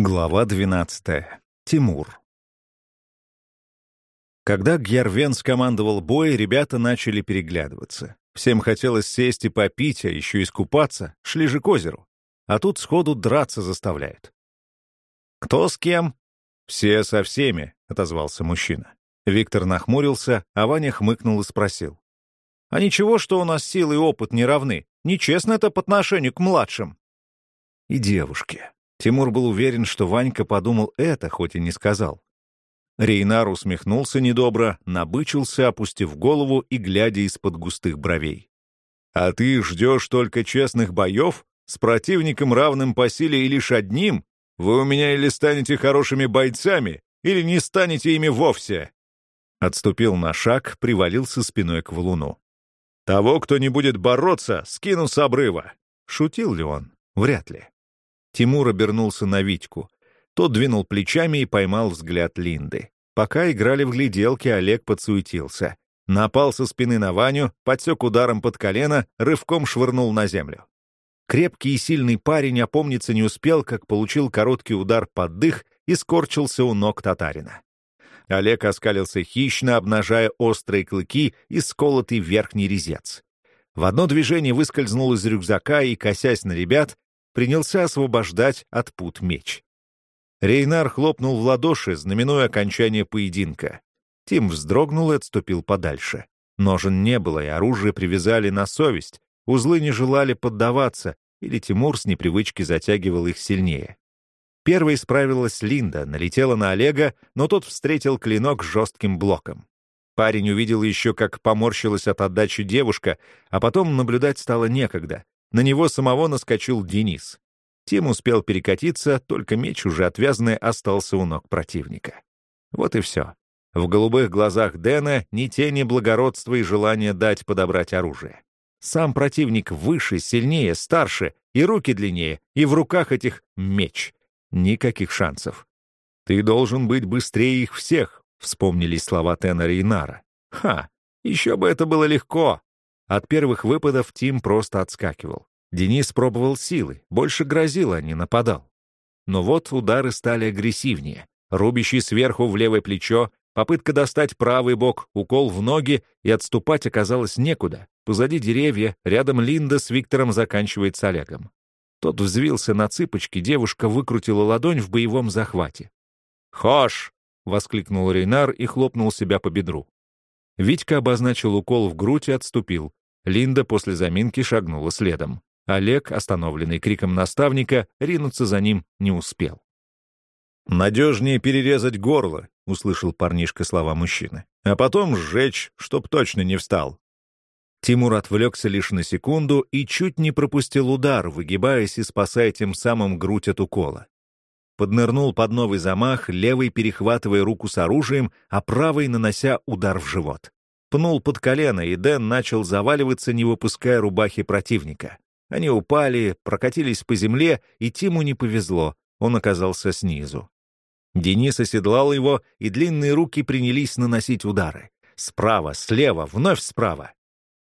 Глава 12. Тимур. Когда Гьярвен скомандовал бой, ребята начали переглядываться. Всем хотелось сесть и попить, а еще искупаться, шли же к озеру. А тут сходу драться заставляют. «Кто с кем?» «Все со всеми», — отозвался мужчина. Виктор нахмурился, а Ваня хмыкнул и спросил. «А ничего, что у нас силы и опыт не равны? Нечестно это по отношению к младшим». «И девушки», Тимур был уверен, что Ванька подумал это, хоть и не сказал. Рейнар усмехнулся недобро, набычился, опустив голову и глядя из-под густых бровей. «А ты ждешь только честных боев? С противником, равным по силе и лишь одним? Вы у меня или станете хорошими бойцами, или не станете ими вовсе!» Отступил на шаг, привалился спиной к валуну. «Того, кто не будет бороться, скину с обрыва!» Шутил ли он? Вряд ли. Тимур обернулся на Витьку. Тот двинул плечами и поймал взгляд Линды. Пока играли в гляделки, Олег подсуетился. Напал со спины на Ваню, подсек ударом под колено, рывком швырнул на землю. Крепкий и сильный парень опомниться не успел, как получил короткий удар под дых и скорчился у ног татарина. Олег оскалился хищно, обнажая острые клыки и сколотый верхний резец. В одно движение выскользнул из рюкзака и, косясь на ребят, принялся освобождать от пут меч. Рейнар хлопнул в ладоши, знаменуя окончание поединка. Тим вздрогнул и отступил подальше. Ножен не было, и оружие привязали на совесть. Узлы не желали поддаваться, или Тимур с непривычки затягивал их сильнее. Первой справилась Линда, налетела на Олега, но тот встретил клинок жестким блоком. Парень увидел еще, как поморщилась от отдачи девушка, а потом наблюдать стало некогда. На него самого наскочил Денис. Тим успел перекатиться, только меч, уже отвязанный, остался у ног противника. Вот и все. В голубых глазах Дэна ни тени благородства и желания дать подобрать оружие. Сам противник выше, сильнее, старше, и руки длиннее, и в руках этих меч. Никаких шансов. «Ты должен быть быстрее их всех», — вспомнились слова Теннера и Нара. «Ха, еще бы это было легко. От первых выпадов Тим просто отскакивал. Денис пробовал силы, больше грозил, а не нападал. Но вот удары стали агрессивнее. Рубящий сверху в левое плечо, попытка достать правый бок, укол в ноги, и отступать оказалось некуда. Позади деревья, рядом Линда с Виктором заканчивает с Олегом. Тот взвился на цыпочки, девушка выкрутила ладонь в боевом захвате. «Хош!» — воскликнул Рейнар и хлопнул себя по бедру. Витька обозначил укол в грудь и отступил. Линда после заминки шагнула следом. Олег, остановленный криком наставника, ринуться за ним не успел. «Надежнее перерезать горло», — услышал парнишка слова мужчины. «А потом сжечь, чтоб точно не встал». Тимур отвлекся лишь на секунду и чуть не пропустил удар, выгибаясь и спасая тем самым грудь от укола. Поднырнул под новый замах, левый перехватывая руку с оружием, а правый нанося удар в живот пнул под колено, и Дэн начал заваливаться, не выпуская рубахи противника. Они упали, прокатились по земле, и Тиму не повезло, он оказался снизу. Денис оседлал его, и длинные руки принялись наносить удары. Справа, слева, вновь справа.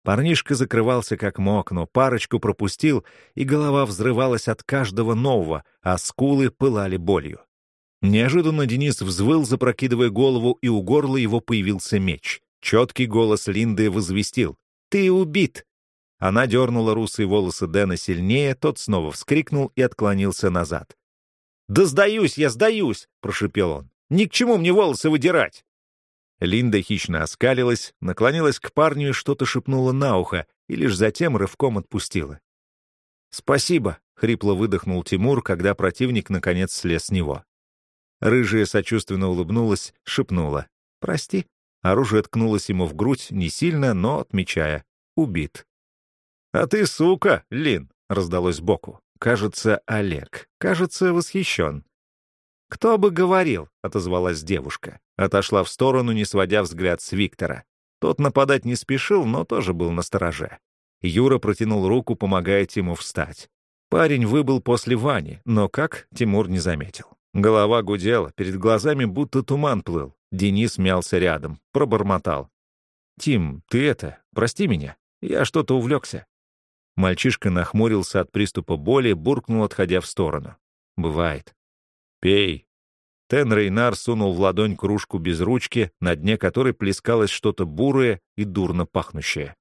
Парнишка закрывался как мог, но парочку пропустил, и голова взрывалась от каждого нового, а скулы пылали болью. Неожиданно Денис взвыл, запрокидывая голову, и у горла его появился меч. Четкий голос Линды возвестил «Ты убит!». Она дернула русые волосы Дэна сильнее, тот снова вскрикнул и отклонился назад. «Да сдаюсь я, сдаюсь!» — прошепел он. «Ни к чему мне волосы выдирать!» Линда хищно оскалилась, наклонилась к парню и что-то шепнула на ухо, и лишь затем рывком отпустила. «Спасибо!» — хрипло выдохнул Тимур, когда противник наконец слез с него. Рыжая сочувственно улыбнулась, шепнула. «Прости». Оружие ткнулось ему в грудь не сильно, но отмечая. Убит. «А ты сука, Лин!» — раздалось сбоку. Кажется, Олег. Кажется, восхищен. «Кто бы говорил?» — отозвалась девушка. Отошла в сторону, не сводя взгляд с Виктора. Тот нападать не спешил, но тоже был настороже. Юра протянул руку, помогая Тиму встать. Парень выбыл после Вани, но как, Тимур не заметил. Голова гудела, перед глазами будто туман плыл. Денис мялся рядом, пробормотал. «Тим, ты это, прости меня, я что-то увлекся». Мальчишка нахмурился от приступа боли, буркнул, отходя в сторону. «Бывает». «Пей». Тен Рейнар сунул в ладонь кружку без ручки, на дне которой плескалось что-то бурое и дурно пахнущее.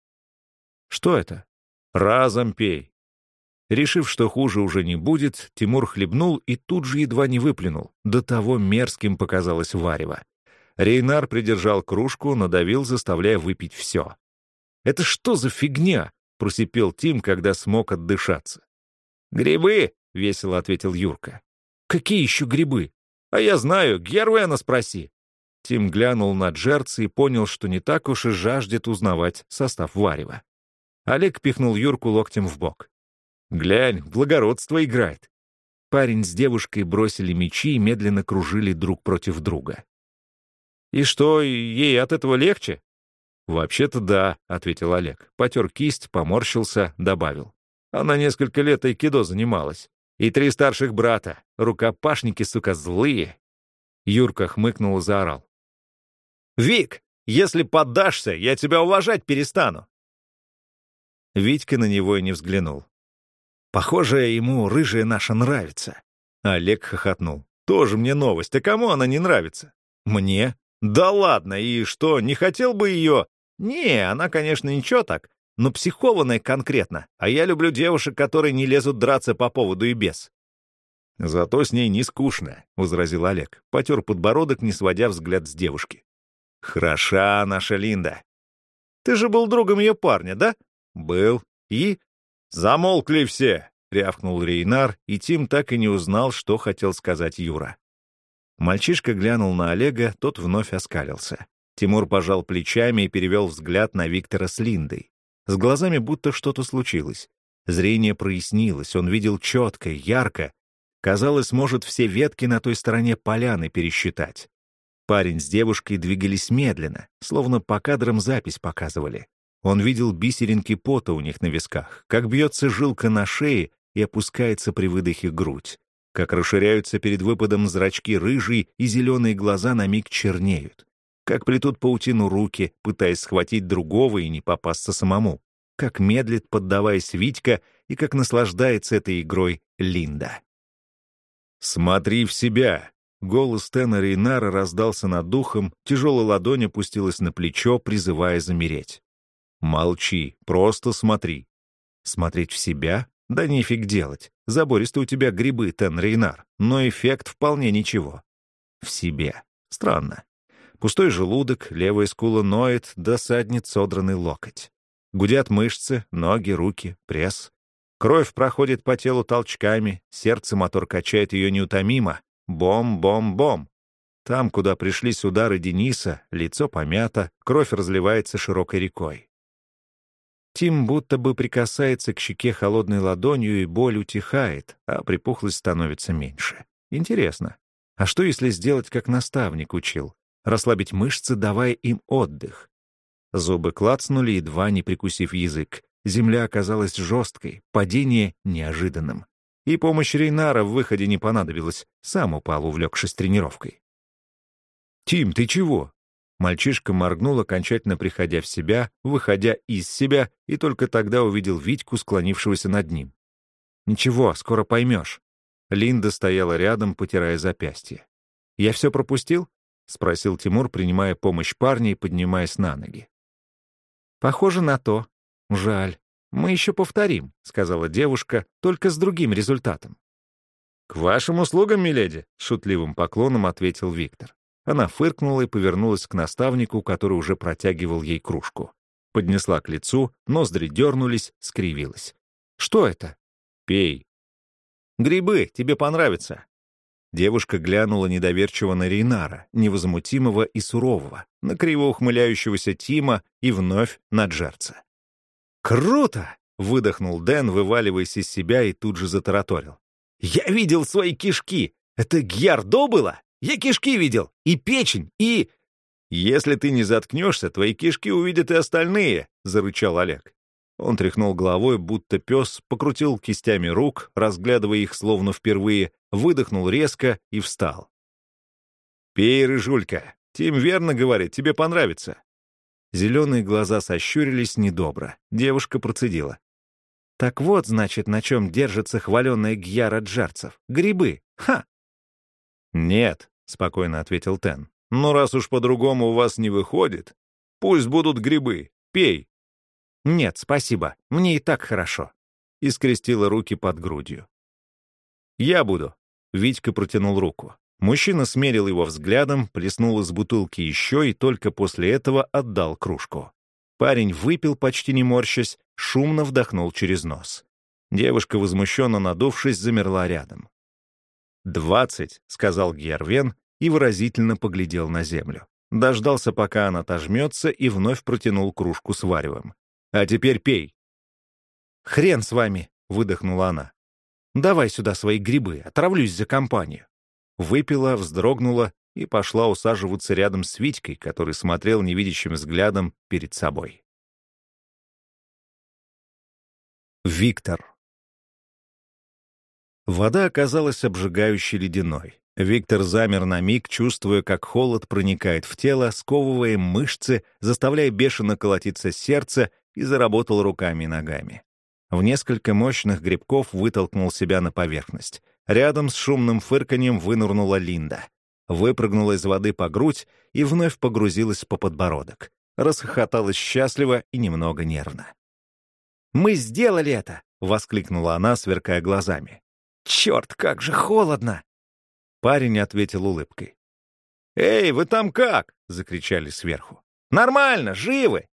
«Что это?» «Разом пей». Решив, что хуже уже не будет, Тимур хлебнул и тут же едва не выплюнул. До того мерзким показалось варево. Рейнар придержал кружку, надавил, заставляя выпить все. «Это что за фигня?» — просипел Тим, когда смог отдышаться. «Грибы!» — весело ответил Юрка. «Какие еще грибы? А я знаю, Гервена спроси». Тим глянул на Джерца и понял, что не так уж и жаждет узнавать состав варева. Олег пихнул Юрку локтем в бок. «Глянь, благородство играет». Парень с девушкой бросили мечи и медленно кружили друг против друга. «И что, ей от этого легче?» «Вообще-то да», — ответил Олег. Потер кисть, поморщился, добавил. «Она несколько лет айкидо занималась. И три старших брата. Рукопашники, сука, злые». Юрка хмыкнул и заорал. «Вик, если поддашься, я тебя уважать перестану». Витька на него и не взглянул. «Похоже, ему рыжая наша нравится». Олег хохотнул. «Тоже мне новость. А кому она не нравится?» «Мне?» «Да ладно, и что, не хотел бы ее...» «Не, она, конечно, ничего так, но психованная конкретно, а я люблю девушек, которые не лезут драться по поводу и без». «Зато с ней не скучно», — возразил Олег, потер подбородок, не сводя взгляд с девушки. «Хороша наша Линда». «Ты же был другом ее парня, да?» «Был. И?» «Замолкли все!» — рявкнул Рейнар, и Тим так и не узнал, что хотел сказать Юра. Мальчишка глянул на Олега, тот вновь оскалился. Тимур пожал плечами и перевел взгляд на Виктора с Линдой. С глазами будто что-то случилось. Зрение прояснилось, он видел четко, ярко. Казалось, может все ветки на той стороне поляны пересчитать. Парень с девушкой двигались медленно, словно по кадрам запись показывали. Он видел бисеринки пота у них на висках, как бьется жилка на шее и опускается при выдохе грудь как расширяются перед выпадом зрачки рыжие и зеленые глаза на миг чернеют, как плетут паутину руки, пытаясь схватить другого и не попасться самому, как медлит, поддаваясь Витька, и как наслаждается этой игрой Линда. «Смотри в себя!» Голос Тена Рейнара раздался над духом, тяжелая ладонь опустилась на плечо, призывая замереть. «Молчи, просто смотри». Смотреть в себя? Да нифиг делать. Забористо у тебя грибы, Тен Рейнар, но эффект вполне ничего. В себе. Странно. Пустой желудок, левая скула ноет, досаднет содранный локоть. Гудят мышцы, ноги, руки, пресс. Кровь проходит по телу толчками, сердце мотор качает ее неутомимо. Бом-бом-бом. Там, куда пришлись удары Дениса, лицо помято, кровь разливается широкой рекой. Тим будто бы прикасается к щеке холодной ладонью, и боль утихает, а припухлость становится меньше. Интересно, а что если сделать, как наставник учил? Расслабить мышцы, давая им отдых. Зубы клацнули, едва не прикусив язык. Земля оказалась жесткой, падение — неожиданным. И помощь Рейнара в выходе не понадобилась, сам упал, увлекшись тренировкой. «Тим, ты чего?» Мальчишка моргнул, окончательно приходя в себя, выходя из себя, и только тогда увидел Витьку, склонившегося над ним. «Ничего, скоро поймешь». Линда стояла рядом, потирая запястье. «Я все пропустил?» — спросил Тимур, принимая помощь парня и поднимаясь на ноги. «Похоже на то. Жаль. Мы еще повторим», — сказала девушка, только с другим результатом. «К вашим услугам, миледи», — шутливым поклоном ответил Виктор. Она фыркнула и повернулась к наставнику, который уже протягивал ей кружку. Поднесла к лицу, ноздри дернулись, скривилась. «Что это?» «Пей». «Грибы, тебе понравится». Девушка глянула недоверчиво на Рейнара, невозмутимого и сурового, на криво ухмыляющегося Тима и вновь на Джерца. «Круто!» — выдохнул Дэн, вываливаясь из себя и тут же затараторил. «Я видел свои кишки! Это Гьярдо было?» Я кишки видел, и печень, и...» «Если ты не заткнешься, твои кишки увидят и остальные», — зарычал Олег. Он тряхнул головой, будто пес, покрутил кистями рук, разглядывая их словно впервые, выдохнул резко и встал. «Пей, рыжулька. Тим верно говорит, тебе понравится». Зеленые глаза сощурились недобро. Девушка процедила. «Так вот, значит, на чем держится хваленная гьяра джарцев. Грибы. Ха! «Нет», — спокойно ответил Тен. «Но раз уж по-другому у вас не выходит, пусть будут грибы. Пей». «Нет, спасибо. Мне и так хорошо». И скрестила руки под грудью. «Я буду». Витька протянул руку. Мужчина смерил его взглядом, плеснул из бутылки еще и только после этого отдал кружку. Парень выпил, почти не морщась, шумно вдохнул через нос. Девушка, возмущенно надувшись, замерла рядом. «Двадцать», — сказал Гервен и выразительно поглядел на землю. Дождался, пока она отожмется, и вновь протянул кружку с варевом. «А теперь пей». «Хрен с вами», — выдохнула она. «Давай сюда свои грибы, отравлюсь за компанию». Выпила, вздрогнула и пошла усаживаться рядом с Витькой, который смотрел невидящим взглядом перед собой. Виктор. Вода оказалась обжигающе ледяной. Виктор замер на миг, чувствуя, как холод проникает в тело, сковывая мышцы, заставляя бешено колотиться сердце, и заработал руками и ногами. В несколько мощных грибков вытолкнул себя на поверхность. Рядом с шумным фырканьем вынырнула Линда. Выпрыгнула из воды по грудь и вновь погрузилась по подбородок. Расхохоталась счастливо и немного нервно. «Мы сделали это!» — воскликнула она, сверкая глазами. «Черт, как же холодно!» Парень ответил улыбкой. «Эй, вы там как?» — закричали сверху. «Нормально, живы!»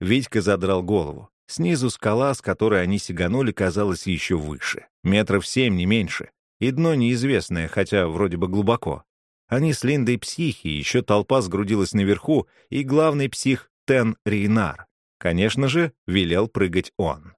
Витька задрал голову. Снизу скала, с которой они сиганули, казалась еще выше. Метров семь, не меньше. И дно неизвестное, хотя вроде бы глубоко. Они с Линдой психи, еще толпа сгрудилась наверху, и главный псих Тен Рейнар. Конечно же, велел прыгать он.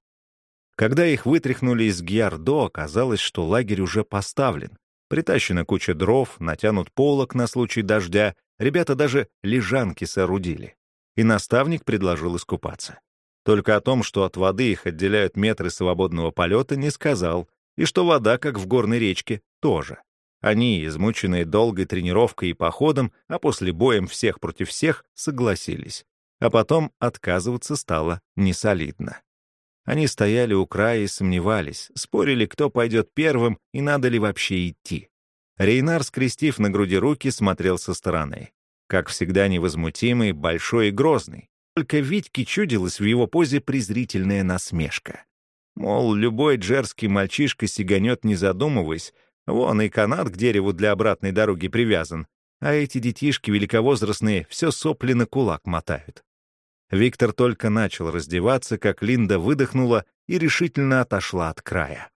Когда их вытряхнули из Гьярдо, оказалось, что лагерь уже поставлен. Притащена куча дров, натянут полок на случай дождя, ребята даже лежанки соорудили. И наставник предложил искупаться. Только о том, что от воды их отделяют метры свободного полета, не сказал, и что вода, как в горной речке, тоже. Они, измученные долгой тренировкой и походом, а после боем всех против всех, согласились. А потом отказываться стало несолидно. Они стояли у края и сомневались, спорили, кто пойдет первым и надо ли вообще идти. Рейнар, скрестив на груди руки, смотрел со стороны. Как всегда невозмутимый, большой и грозный. Только Витьке чудилась в его позе презрительная насмешка. Мол, любой джерский мальчишка сиганет, не задумываясь, вон и канат к дереву для обратной дороги привязан, а эти детишки великовозрастные все сопли на кулак мотают. Виктор только начал раздеваться, как Линда выдохнула и решительно отошла от края.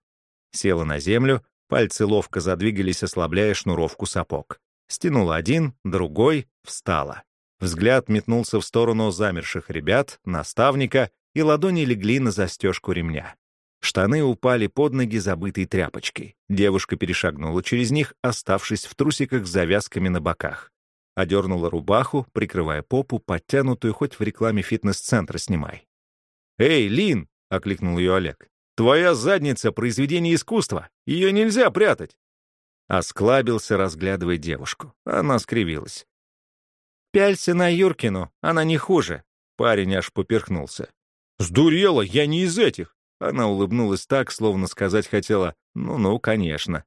Села на землю, пальцы ловко задвигались, ослабляя шнуровку сапог. Стянула один, другой, встала. Взгляд метнулся в сторону замерших ребят, наставника, и ладони легли на застежку ремня. Штаны упали под ноги забытой тряпочкой. Девушка перешагнула через них, оставшись в трусиках с завязками на боках. Одернула рубаху, прикрывая попу, подтянутую хоть в рекламе фитнес-центра снимай. «Эй, Лин!» — окликнул ее Олег. «Твоя задница — произведение искусства. Ее нельзя прятать!» Осклабился, разглядывая девушку. Она скривилась. «Пялься на Юркину, она не хуже». Парень аж поперхнулся. «Сдурела, я не из этих!» Она улыбнулась так, словно сказать хотела «ну-ну, конечно».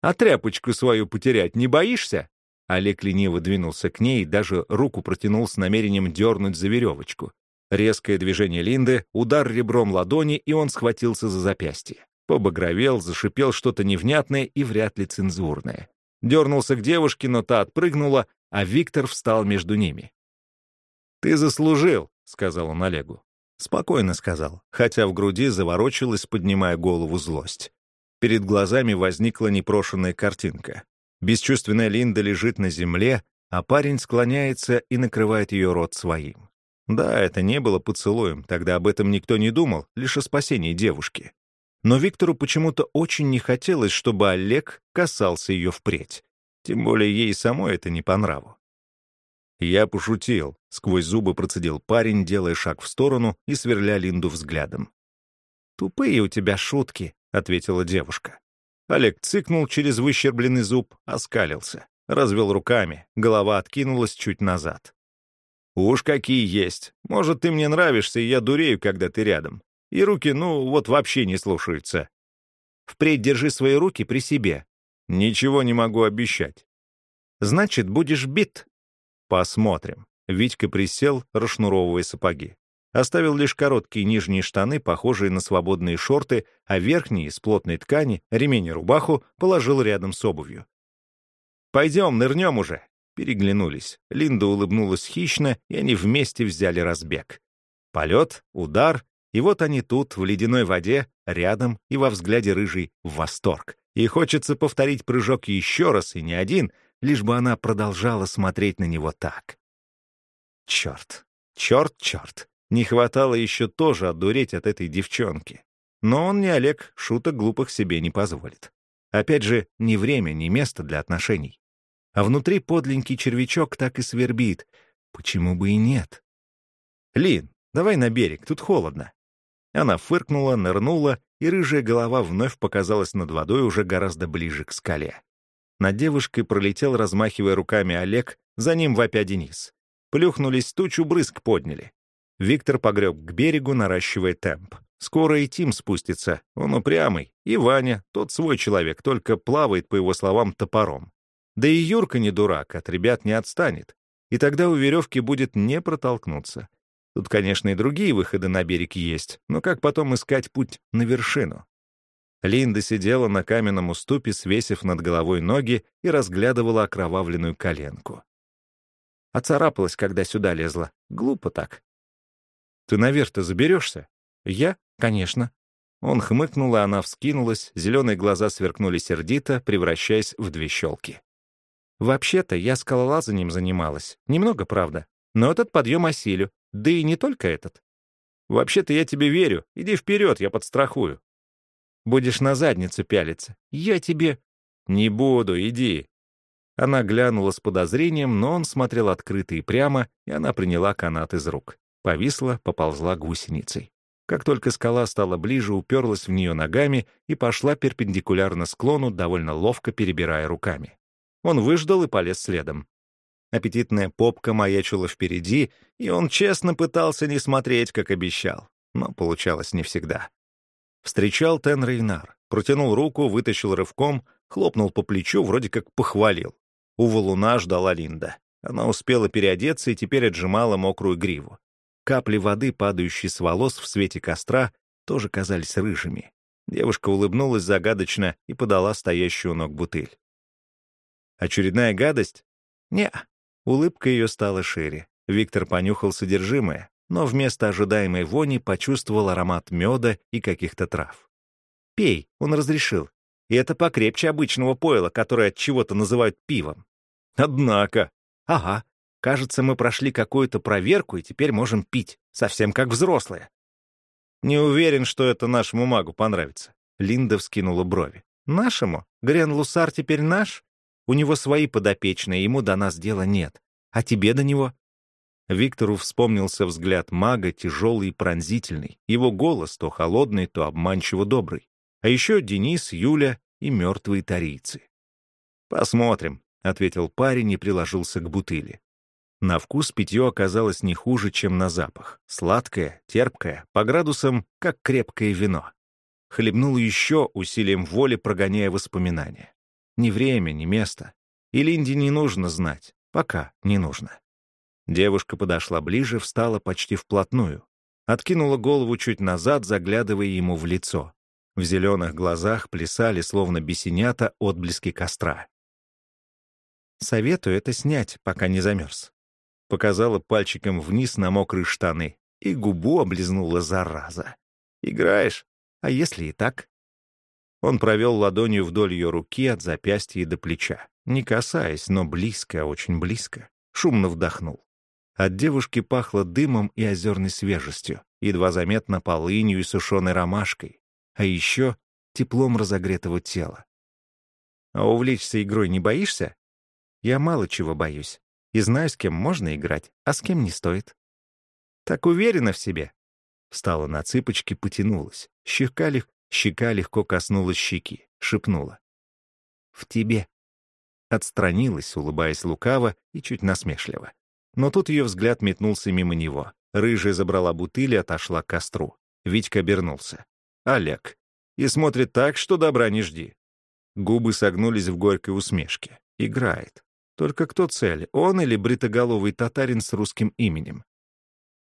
«А тряпочку свою потерять не боишься?» Олег лениво двинулся к ней и даже руку протянул с намерением дернуть за веревочку. Резкое движение Линды, удар ребром ладони, и он схватился за запястье. Побагровел, зашипел что-то невнятное и вряд ли цензурное. Дернулся к девушке, но та отпрыгнула, а Виктор встал между ними. «Ты заслужил», — сказал он Олегу. Спокойно сказал, хотя в груди заворочилась, поднимая голову злость. Перед глазами возникла непрошенная картинка. Бесчувственная Линда лежит на земле, а парень склоняется и накрывает ее рот своим. Да, это не было поцелуем, тогда об этом никто не думал, лишь о спасении девушки. Но Виктору почему-то очень не хотелось, чтобы Олег касался ее впредь. Тем более ей самой это не по нраву. «Я пошутил», — сквозь зубы процедил парень, делая шаг в сторону и сверля Линду взглядом. «Тупые у тебя шутки», — ответила девушка. Олег цыкнул через выщербленный зуб, оскалился, развел руками, голова откинулась чуть назад. «Уж какие есть. Может, ты мне нравишься, и я дурею, когда ты рядом. И руки, ну, вот вообще не слушаются». «Впредь держи свои руки при себе», Ничего не могу обещать. Значит, будешь бит. Посмотрим. Витька присел, расшнуровывая сапоги. Оставил лишь короткие нижние штаны, похожие на свободные шорты, а верхние, из плотной ткани, ремень и рубаху, положил рядом с обувью. «Пойдем, нырнем уже!» Переглянулись. Линда улыбнулась хищно, и они вместе взяли разбег. Полет, удар, и вот они тут, в ледяной воде, рядом, и во взгляде рыжий восторг. И хочется повторить прыжок еще раз, и не один, лишь бы она продолжала смотреть на него так. Черт, черт, черт. Не хватало еще тоже отдуреть от этой девчонки. Но он не Олег, шуток глупых себе не позволит. Опять же, ни время, ни место для отношений. А внутри подленький червячок так и свербит. Почему бы и нет? «Лин, давай на берег, тут холодно». Она фыркнула, нырнула, и рыжая голова вновь показалась над водой уже гораздо ближе к скале. Над девушкой пролетел, размахивая руками Олег, за ним вопя Денис. Плюхнулись, тучу брызг подняли. Виктор погреб к берегу, наращивая темп. Скоро и Тим спустится, он упрямый. И Ваня, тот свой человек, только плавает, по его словам, топором. Да и Юрка не дурак, от ребят не отстанет. И тогда у веревки будет не протолкнуться. Тут, конечно, и другие выходы на берег есть, но как потом искать путь на вершину? Линда сидела на каменном уступе, свесив над головой ноги и разглядывала окровавленную коленку. Оцарапалась, когда сюда лезла. Глупо так. Ты наверх-то заберешься? Я? Конечно. Он хмыкнул, и она вскинулась, зеленые глаза сверкнули сердито, превращаясь в две щелки. Вообще-то я скалолазанием занималась. Немного, правда. Но этот подъем осилю. Да и не только этот. Вообще-то я тебе верю. Иди вперед, я подстрахую. Будешь на задницу пялиться. Я тебе... Не буду, иди. Она глянула с подозрением, но он смотрел открыто и прямо, и она приняла канат из рук. Повисла, поползла гусеницей. Как только скала стала ближе, уперлась в нее ногами и пошла перпендикулярно склону, довольно ловко перебирая руками. Он выждал и полез следом. Аппетитная попка маячила впереди, и он честно пытался не смотреть, как обещал. Но получалось не всегда. Встречал Тен Рейнар, протянул руку, вытащил рывком, хлопнул по плечу, вроде как похвалил. У валуна ждала Линда. Она успела переодеться и теперь отжимала мокрую гриву. Капли воды, падающие с волос в свете костра, тоже казались рыжими. Девушка улыбнулась загадочно и подала стоящую ног бутыль. Очередная гадость? Не. Улыбка ее стала шире. Виктор понюхал содержимое, но вместо ожидаемой вони почувствовал аромат меда и каких-то трав. «Пей», — он разрешил. И это покрепче обычного пойла, которое от чего-то называют пивом. Однако. Ага, Кажется, мы прошли какую-то проверку и теперь можем пить, совсем как взрослые. Не уверен, что это нашему магу понравится. Линда вскинула брови. Нашему? Грен Лусар теперь наш? У него свои подопечные, ему до нас дела нет. А тебе до него? Виктору вспомнился взгляд мага, тяжелый и пронзительный. Его голос то холодный, то обманчиво добрый. А еще Денис, Юля и мертвые тарийцы. «Посмотрим», — ответил парень и приложился к бутыли. На вкус питье оказалось не хуже, чем на запах. Сладкое, терпкое, по градусам, как крепкое вино. Хлебнул еще усилием воли, прогоняя воспоминания. Ни время, ни место. И Линде не нужно знать. Пока не нужно. Девушка подошла ближе, встала почти вплотную. Откинула голову чуть назад, заглядывая ему в лицо. В зеленых глазах плясали, словно бесенята, отблески костра. «Советую это снять, пока не замерз показала пальчиком вниз на мокрые штаны и губу облизнула зараза. «Играешь? А если и так?» Он провел ладонью вдоль ее руки от запястья до плеча, не касаясь, но близко, очень близко. Шумно вдохнул. От девушки пахло дымом и озерной свежестью, едва заметно полынью и сушеной ромашкой, а еще теплом разогретого тела. «А увлечься игрой не боишься?» «Я мало чего боюсь и знаю, с кем можно играть, а с кем не стоит. Так уверена в себе. Встала на цыпочки, потянулась. Щека, лег... Щека легко коснулась щеки, шепнула. «В тебе». Отстранилась, улыбаясь лукаво и чуть насмешливо. Но тут ее взгляд метнулся мимо него. Рыжая забрала бутыль и отошла к костру. Витька обернулся. Олег. И смотрит так, что добра не жди. Губы согнулись в горькой усмешке. Играет. Только кто цель, он или бритоголовый татарин с русским именем?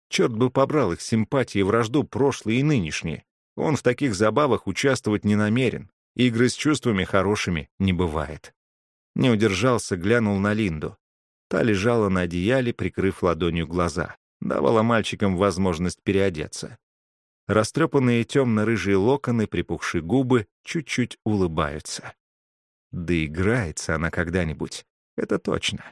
Черт бы побрал их симпатии и вражду прошлые и нынешние. Он в таких забавах участвовать не намерен. Игры с чувствами хорошими не бывает. Не удержался, глянул на Линду. Та лежала на одеяле, прикрыв ладонью глаза. Давала мальчикам возможность переодеться. Растрепанные темно-рыжие локоны, припухшие губы чуть-чуть улыбаются. Да играется она когда-нибудь, это точно.